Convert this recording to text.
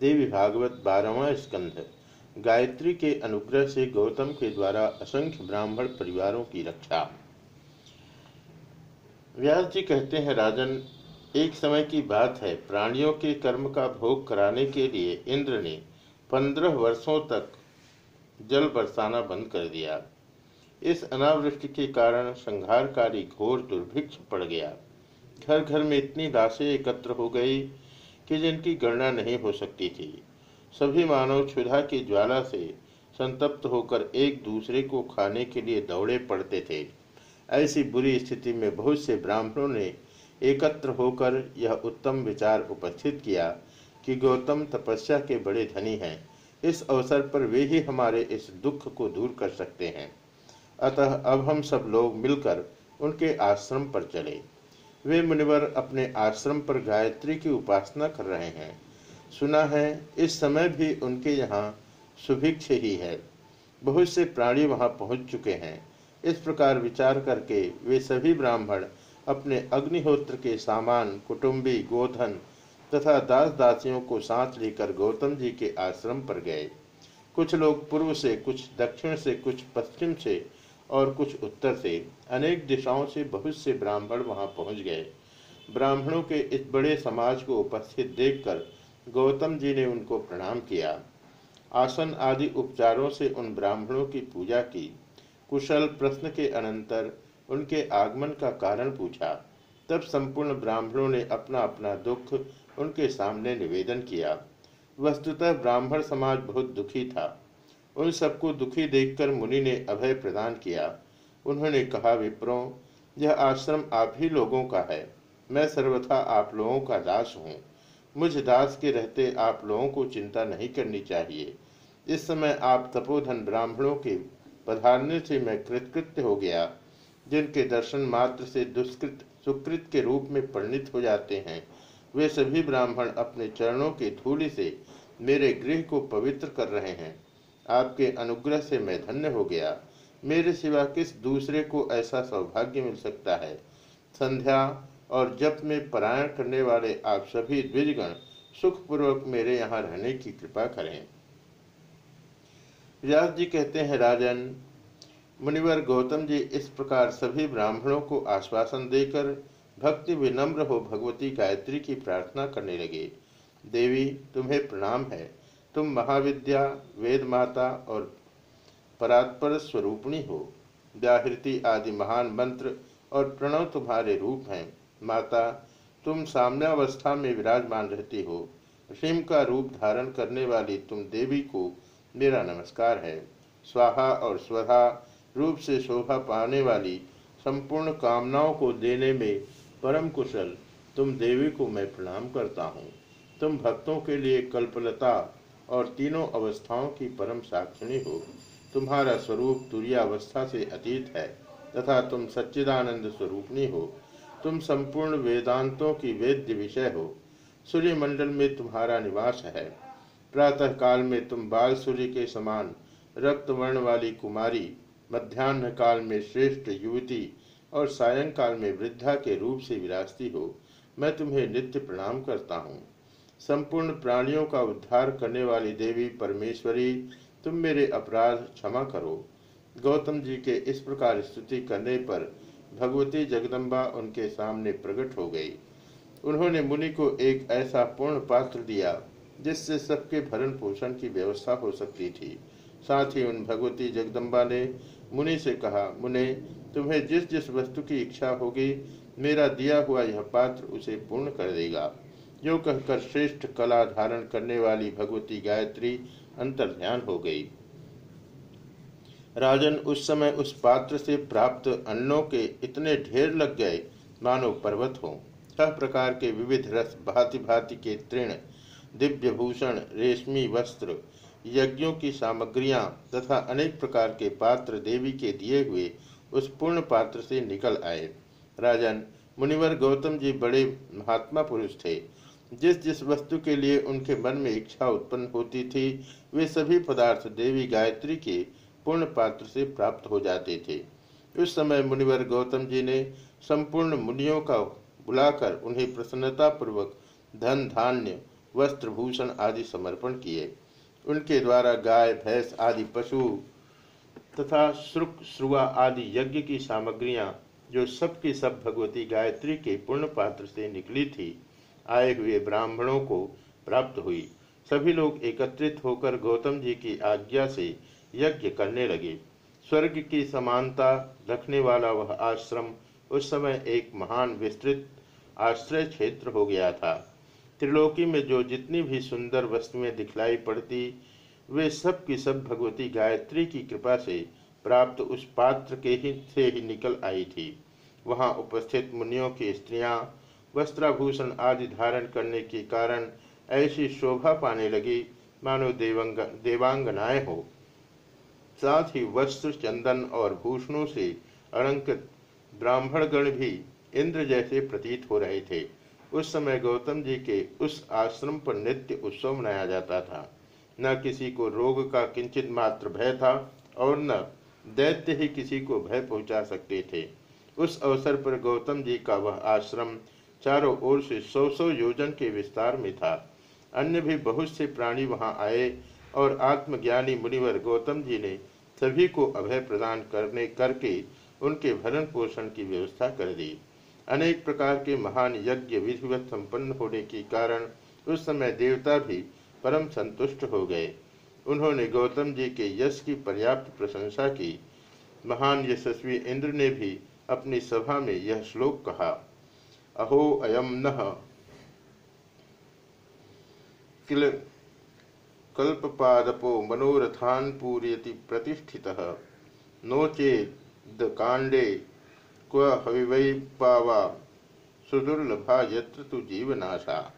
देवी भागवत बारहवा स्कंध गायत्री के अनुग्रह से गौतम के द्वारा असंख्य ब्राह्मण परिवारों की रक्षा। व्यास जी कहते हैं, राजन, एक समय की बात है, प्राणियों के कर्म का भोग कराने के लिए इंद्र ने पंद्रह वर्षों तक जल बरसाना बंद कर दिया। इस अनावृष्टि के कारण संहारकारी घोर दुर्भिक्ष पड़ गया। घर घर में इतनी लाशें एकत्र हो गई कि जिनकी गणना नहीं हो सकती थी। सभी मानव क्षुधा की ज्वाला से संतप्त होकर एक दूसरे को खाने के लिए दौड़े पड़ते थे। ऐसी बुरी स्थिति में बहुत से ब्राह्मणों ने एकत्र होकर यह उत्तम विचार उपस्थित किया कि गौतम तपस्या के बड़े धनी हैं। इस अवसर पर वे ही हमारे इस दुख को दूर कर सकते हैं। अतः अब हम सब लोग मिलकर उनके आश्रम पर चले। वे मुनिवर अपने आश्रम पर गायत्री की उपासना कर रहे हैं। सुना है, इस समय भी उनके यहाँ सुभिक्ष ही है। बहुत से प्राणी वहाँ पहुँच चुके हैं। इस प्रकार विचार करके वे सभी ब्राह्मण अपने अग्निहोत्र के सामान, कुटुंबी, गोधन तथा दास दासियों को साथ लेकर गौतम जी के आश्रम पर गए। कुछ लोग पूर्व से, कुछ दक्षिण से, कुछ पश्चिम से और कुछ उत्तर से अनेक दिशाओं से बहुत से ब्राह्मण वहाँ पहुँच गए। ब्राह्मणों के इस बड़े समाज को उपस्थित देखकर गौतम जी ने उनको प्रणाम किया। आसन आदि उपचारों से उन ब्राह्मणों की पूजा की। कुशल प्रश्न के अनंतर उनके आगमन का कारण पूछा। तब संपूर्ण ब्राह्मणों ने अपना अपना दुख उनके सामने निवेदन किया। वस्तुतः ब्राह्मण समाज बहुत दुखी था। उन सबको दुखी देखकर मुनि ने अभय प्रदान किया। उन्होंने कहा, विप्रो, यह आश्रम आप ही लोगों का है। मैं सर्वथा आप लोगों का दास हूँ। मुझ दास के रहते आप लोगों को चिंता नहीं करनी चाहिए। इस समय आप तपोधन ब्राह्मणों के पधारने से मैं कृतकृत्य हो गया। जिनके दर्शन मात्र से दुष्कृत, सुकृत के रूप में परिणित हो जाते हैं, वे सभी ब्राह्मण अपने चरणों के धूलि से मेरे गृह को पवित्र कर रहे हैं। आपके अनुग्रह से मैं धन्य हो गया। मेरे सिवा किस दूसरे को ऐसा सौभाग्य मिल सकता है? संध्या, और जप में परायण करने वाले आप सभी द्विजगण, सुखपूर्वक मेरे यहाँ रहने की कृपा करें। व्यास जी कहते हैं, राजन, मुनिवर गौतम जी इस प्रकार सभी ब्राह्मणों को आश्वासन देकर भक्ति विनम्र हो भगवती गायत्री की प्रार्थना करने लगे। देवी, तुम्हें प्रणाम है। तुम महाविद्या वेद माता और परात्पर स्वरूपणी हो। व्याहृति आदि महान मंत्र और प्रणव तुम्हारे रूप हैं। माता, तुम साम्यावस्था में विराजमान रहती हो। शिम का रूप धारण करने वाली तुम देवी को मेरा नमस्कार है। स्वाहा और स्वधा, रूप से शोभा पाने वाली संपूर्ण कामनाओं को देने में परम कुशल तुम देवी को मैं प्रणाम करता हूँ। तुम भक्तों के लिए कल्पलता और तीनों अवस्थाओं की परम साक्षिणी हो। तुम्हारा स्वरूप तुरियावस्था से अतीत है, तथा तुम सच्चिदानंद स्वरूपणी हो। तुम संपूर्ण वेदांतों की वेद्य विषय हो। सूर्य मंडल में तुम्हारा निवास है। प्रातः काल में तुम बाल सूर्य के समान रक्त वर्ण वाली कुमारी मध्यान्ह काल में श्रेष्ठ युवती और सायंकाल में वृद्धा के रूप से विराजती हो। मैं तुम्हें नित्य प्रणाम करता हूँ। संपूर्ण प्राणियों का उद्धार करने वाली देवी परमेश्वरी, तुम मेरे अपराध क्षमा करो। गौतम जी के इस प्रकार स्तुति करने पर भगवती जगदम्बा उनके सामने प्रकट हो गई। उन्होंने मुनि को एक ऐसा पूर्ण पात्र दिया, जिससे सबके भरण पोषण की व्यवस्था हो सकती थी। साथ ही उन भगवती जगदम्बा ने मुनि से कहा, मुने, तुम्हें जिस जिस वस्तु की इच्छा होगी, मेरा दिया हुआ यह पात्र उसे पूर्ण कर देगा। जो कहकर श्रेष्ठ कला धारण करने वाली भगवती गायत्री अंतर ध्यान हो गई। राजन उस समय उस पात्र से प्राप्त अन्नों के इतने ढेर लग गए, मानो पर्वत हो। छह प्रकार के विविध रस भांति भांति के तृण दिव्य भूषण रेशमी वस्त्र, यज्ञों की सामग्रियाँ तथा अनेक प्रकार के पात्र देवी के दिए हुए उस पूर्ण पात्र से निकल आए। राजन, मुनिवर गौतम जी बड़े महात्मा पुरुष थे। जिस जिस वस्तु के लिए उनके मन में इच्छा उत्पन्न होती थी, वे सभी पदार्थ देवी गायत्री के पूर्ण पात्र से प्राप्त हो जाते थे। उस समय मुनिवर गौतम जी ने संपूर्ण मुनियों का बुलाकर उन्हें प्रसन्नता पूर्वक धन, धान्य, वस्त्र, भूषण आदि समर्पण किए। उनके द्वारा गाय, भैंस आदि, पशु तथा श्रुक श्रुआ आदि यज्ञ की सामग्रियाँ जो सब की सब भगवती गायत्री के पूर्ण पात्र से निकली थी आए हुए ब्राह्मणों को प्राप्त हुई। सभी लोग एकत्रित होकर गौतम जी की आज्ञा से यज्ञ करने लगे। स्वर्ग की समानता रखने वाला वह आश्रम उस समय एक महान विस्तृत आश्रय क्षेत्र हो गया था। त्रिलोकी में जो जितनी भी सुंदर वस्तुएँ दिखलाई पड़ती, वे सब की सब भगवती गायत्री की कृपा से प्राप्त उस पात्र के ही से ही निकल आई थी। वहाँ उपस्थित मुनियों की स्त्रियाँ वस्त्राभूषण आदि धारण करने के कारण ऐसी शोभा पाने लगी। मानो देवंग, देवांगनाएँ हो। साथ ही वस्त्र, चंदन और भूषणों से अलंकृत ब्राह्मणगण भी इंद्र जैसे प्रतीत हो रहे थे। उस समय गौतम जी के उस आश्रम पर नित्य उत्सव मनाया जाता था। न किसी को रोग का किंचित मात्र भय था और न दैत्य ही किसी को भय पहुँचा सकते थे। उस अवसर पर गौतम जी का वह आश्रम चारों ओर से सौ सौ योजन के विस्तार में था। अन्य भी बहुत से प्राणी वहाँ आए और आत्मज्ञानी मुनिवर गौतम जी ने सभी को अभय प्रदान करने, करके उनके भरण पोषण की व्यवस्था कर दी। अनेक प्रकार के महान यज्ञ विधिवत संपन्न होने के कारण उस समय देवता भी परम संतुष्ट हो गए। उन्होंने गौतम जी के यश की पर्याप्त प्रशंसा की। महान यशस्वी इंद्र ने भी अपनी सभा में यह श्लोक कहा। अहो अयम न। किल कल्पपादपो मनोरथान पूरयति प्रतिष्ठितः। कांडे क्व हविवै पावा सुदुर्लभा यत्र तु जीवनाशा।